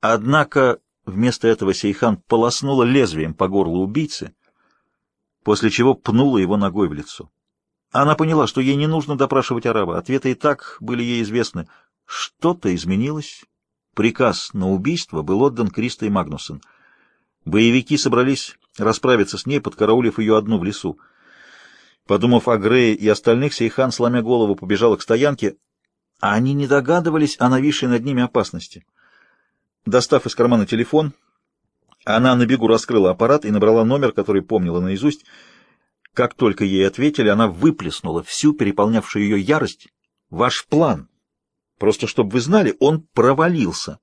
Однако вместо этого Сейхан полоснула лезвием по горлу убийцы, после чего пнула его ногой в лицо. Она поняла, что ей не нужно допрашивать араба. Ответы и так были ей известны. Что-то изменилось. Приказ на убийство был отдан Кристо и Магнусон. Боевики собрались расправиться с ней, подкараулив ее одну в лесу. Подумав о Грее и остальных, Сейхан, сломя голову, побежала к стоянке, а они не догадывались о нависшей над ними опасности. Достав из кармана телефон, она на бегу раскрыла аппарат и набрала номер, который помнила наизусть. Как только ей ответили, она выплеснула всю переполнявшую ее ярость. «Ваш план! Просто чтобы вы знали, он провалился!»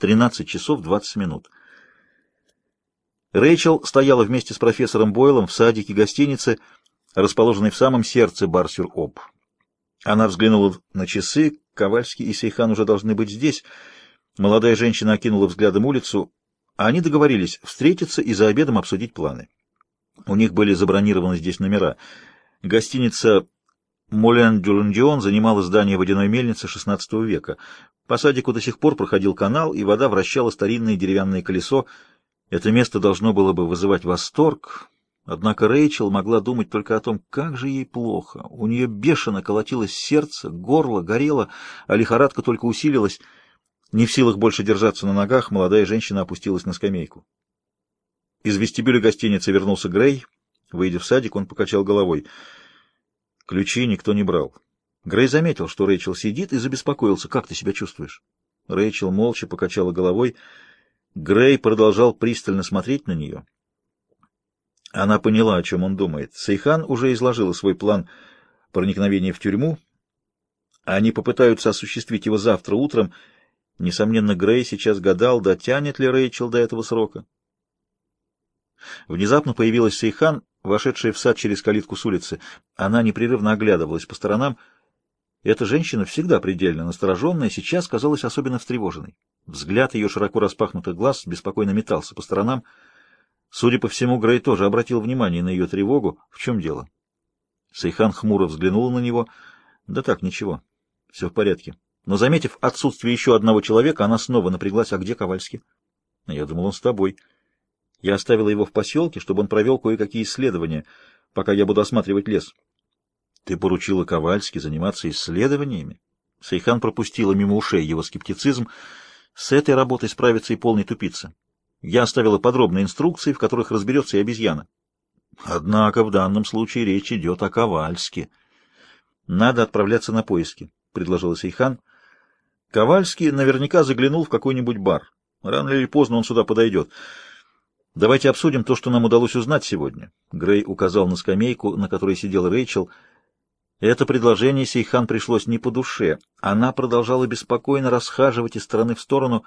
Тринадцать часов двадцать минут. Рэйчел стояла вместе с профессором Бойлом в садике гостиницы, расположенной в самом сердце Барсюр-Об. Она взглянула на часы, Ковальский и Сейхан уже должны быть здесь — Молодая женщина окинула взглядом улицу. Они договорились встретиться и за обедом обсудить планы. У них были забронированы здесь номера. Гостиница Молен Дюрандион занимала здание водяной мельницы XVI века. По садику до сих пор проходил канал, и вода вращала старинное деревянное колесо. Это место должно было бы вызывать восторг, однако Рэйчел могла думать только о том, как же ей плохо. У нее бешено колотилось сердце, горло горело, а лихорадка только усилилась — не в силах больше держаться на ногах, молодая женщина опустилась на скамейку. Из вестибюля гостиницы вернулся Грей. Выйдя в садик, он покачал головой. Ключи никто не брал. Грей заметил, что Рэйчел сидит, и забеспокоился. «Как ты себя чувствуешь?» Рэйчел молча покачала головой. Грей продолжал пристально смотреть на нее. Она поняла, о чем он думает. Сейхан уже изложила свой план проникновения в тюрьму. Они попытаются осуществить его завтра утром — Несомненно, Грей сейчас гадал, дотянет ли Рэйчел до этого срока. Внезапно появилась Сейхан, вошедшая в сад через калитку с улицы. Она непрерывно оглядывалась по сторонам. Эта женщина, всегда предельно настороженная, сейчас казалась особенно встревоженной. Взгляд ее широко распахнутых глаз беспокойно метался по сторонам. Судя по всему, Грей тоже обратил внимание на ее тревогу. В чем дело? Сейхан хмуро взглянула на него. Да так, ничего. Все в порядке. Но, заметив отсутствие еще одного человека, она снова напряглась. «А где Ковальский?» «Я думал, он с тобой. Я оставила его в поселке, чтобы он провел кое-какие исследования, пока я буду осматривать лес». «Ты поручила Ковальски заниматься исследованиями?» Сейхан пропустила мимо ушей его скептицизм. «С этой работой справится и полный тупица. Я оставила подробные инструкции, в которых разберется и обезьяна». «Однако в данном случае речь идет о Ковальске. Надо отправляться на поиски», — предложила Сейхан. Ковальский наверняка заглянул в какой-нибудь бар. Рано или поздно он сюда подойдет. Давайте обсудим то, что нам удалось узнать сегодня. Грей указал на скамейку, на которой сидел Рэйчел. Это предложение Сейхан пришлось не по душе. Она продолжала беспокойно расхаживать из стороны в сторону.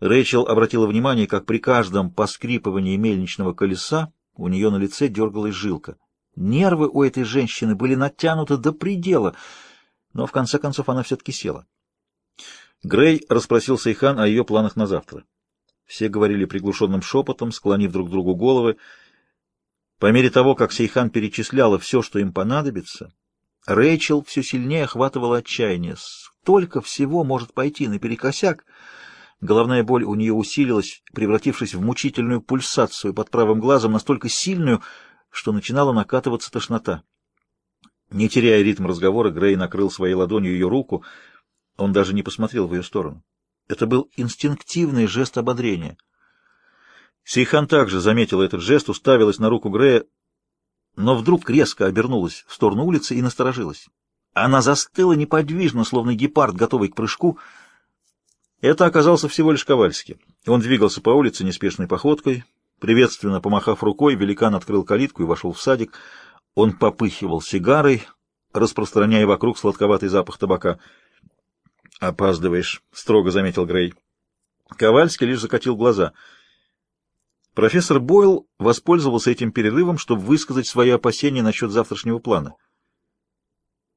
Рэйчел обратила внимание, как при каждом поскрипывании мельничного колеса у нее на лице дергалась жилка. Нервы у этой женщины были натянуты до предела, но в конце концов она все-таки села. Грей расспросил Сейхан о ее планах на завтра. Все говорили приглушенным шепотом, склонив друг другу головы. По мере того, как Сейхан перечисляла все, что им понадобится, Рэйчел все сильнее охватывала отчаяние. Столько всего может пойти наперекосяк. Головная боль у нее усилилась, превратившись в мучительную пульсацию под правым глазом, настолько сильную, что начинала накатываться тошнота. Не теряя ритм разговора, Грей накрыл своей ладонью ее руку — он даже не посмотрел в ее сторону. Это был инстинктивный жест ободрения. Сейхан также заметила этот жест, уставилась на руку Грея, но вдруг резко обернулась в сторону улицы и насторожилась. Она застыла неподвижно, словно гепард, готовый к прыжку. Это оказался всего лишь Ковальский. Он двигался по улице неспешной походкой. Приветственно помахав рукой, великан открыл калитку и вошел в садик. Он попыхивал сигарой, распространяя вокруг сладковатый запах табака — «Опаздываешь», — строго заметил Грей. Ковальский лишь закатил глаза. Профессор Бойл воспользовался этим перерывом, чтобы высказать свои опасения насчет завтрашнего плана.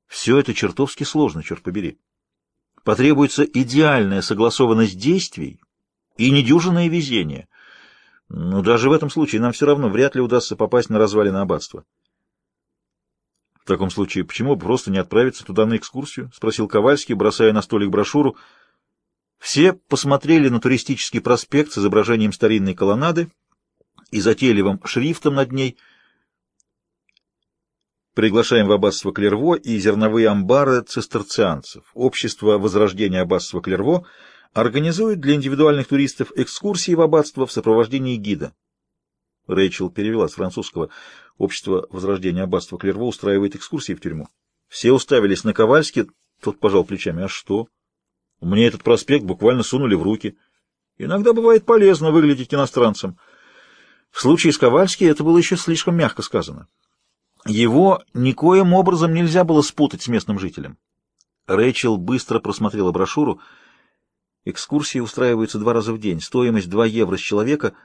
Все это чертовски сложно, черт побери. Потребуется идеальная согласованность действий и недюжинное везение. Но даже в этом случае нам все равно вряд ли удастся попасть на развалины аббатства. В таком случае, почему бы просто не отправиться туда на экскурсию? — спросил Ковальский, бросая на столик брошюру. Все посмотрели на туристический проспект с изображением старинной колоннады и затейливым шрифтом над ней. Приглашаем в аббатство Клерво и зерновые амбары цистерцианцев. Общество Возрождения аббатства Клерво организует для индивидуальных туристов экскурсии в аббатство в сопровождении гида. Рэйчел перевела с французского. Общество Возрождения аббатства Клерво устраивает экскурсии в тюрьму. Все уставились на Ковальски, тот пожал плечами. А что? Мне этот проспект буквально сунули в руки. Иногда бывает полезно выглядеть иностранцем. В случае с Ковальски это было еще слишком мягко сказано. Его никоим образом нельзя было спутать с местным жителем. Рэйчел быстро просмотрела брошюру. Экскурсии устраиваются два раза в день. Стоимость 2 евро с человека.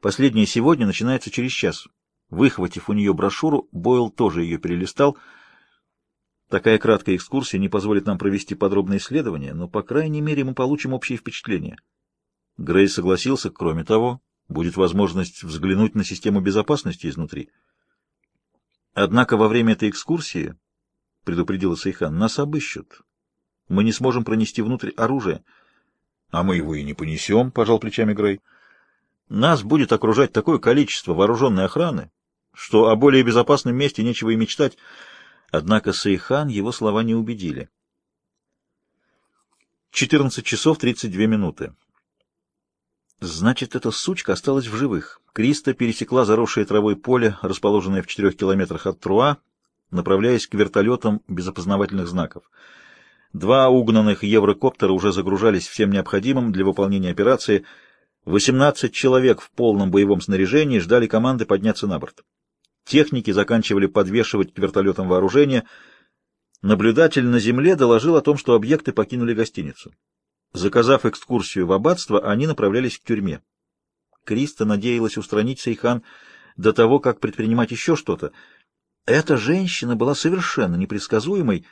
Последняя сегодня начинается через час. Выхватив у нее брошюру, Бойл тоже ее перелистал — Такая краткая экскурсия не позволит нам провести подробное исследование, но, по крайней мере, мы получим общее впечатление. Грей согласился, кроме того, будет возможность взглянуть на систему безопасности изнутри. Однако во время этой экскурсии, — предупредила Сайхан, — нас обыщут. Мы не сможем пронести внутрь оружие. — А мы его и не понесем, — пожал плечами Грей. — Нас будет окружать такое количество вооруженной охраны, что о более безопасном месте нечего и мечтать. Однако Сейхан его слова не убедили. 14 часов 32 минуты. Значит, эта сучка осталась в живых. Криста пересекла заросшее травой поле, расположенное в четырех километрах от Труа, направляясь к вертолетам без опознавательных знаков. Два угнанных еврокоптера уже загружались всем необходимым для выполнения операции. 18 человек в полном боевом снаряжении ждали команды подняться на борт. Техники заканчивали подвешивать к вертолетам вооружение. Наблюдатель на земле доложил о том, что объекты покинули гостиницу. Заказав экскурсию в аббатство, они направлялись к тюрьме. Криста надеялась устранить Сейхан до того, как предпринимать еще что-то. Эта женщина была совершенно непредсказуемой,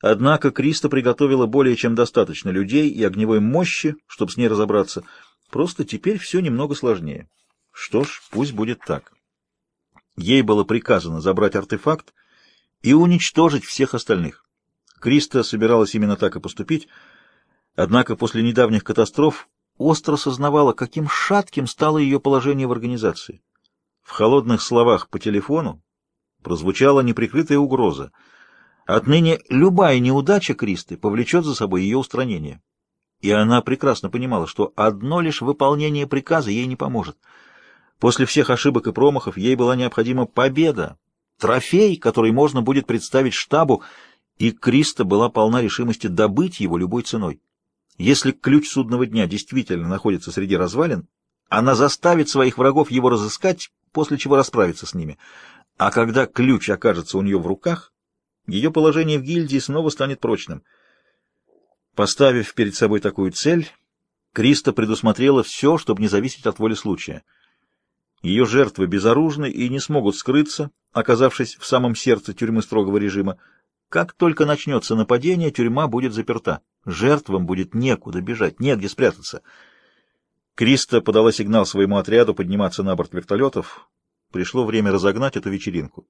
однако Криста приготовила более чем достаточно людей и огневой мощи, чтобы с ней разобраться. Просто теперь все немного сложнее. Что ж, пусть будет так. Ей было приказано забрать артефакт и уничтожить всех остальных. Криста собиралась именно так и поступить, однако после недавних катастроф остро сознавала, каким шатким стало ее положение в организации. В холодных словах по телефону прозвучала неприкрытая угроза. Отныне любая неудача Кристы повлечет за собой ее устранение. И она прекрасно понимала, что одно лишь выполнение приказа ей не поможет — После всех ошибок и промахов ей была необходима победа, трофей, который можно будет представить штабу, и Криста была полна решимости добыть его любой ценой. Если ключ судного дня действительно находится среди развалин, она заставит своих врагов его разыскать, после чего расправиться с ними. А когда ключ окажется у нее в руках, ее положение в гильдии снова станет прочным. Поставив перед собой такую цель, Криста предусмотрела все, чтобы не зависеть от воли случая — ее жертвы безоружны и не смогут скрыться, оказавшись в самом сердце тюрьмы строгого режима. Как только начнется нападение, тюрьма будет заперта. Жертвам будет некуда бежать, негде спрятаться. Криста подала сигнал своему отряду подниматься на борт вертолетов. Пришло время разогнать эту вечеринку.